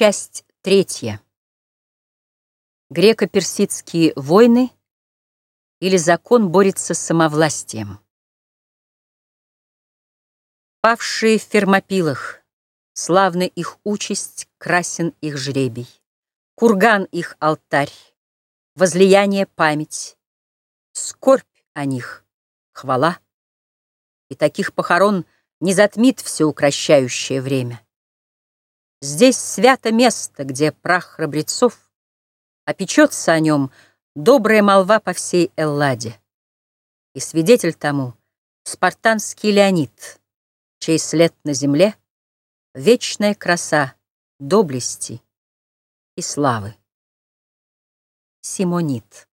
Часть третья. Греко-персидские войны или закон борется с самовластием. Павшие в Фермопилах, славна их участь, красен их жребий. Курган их алтарь, возлияние память, скорбь о них, хвала. И таких похорон не затмит все укращающее время. Здесь свято место, где прах храбрецов Опечется о нем добрая молва по всей Элладе. И свидетель тому — спартанский Леонид, Чей след на земле — вечная краса доблести и славы. Симонит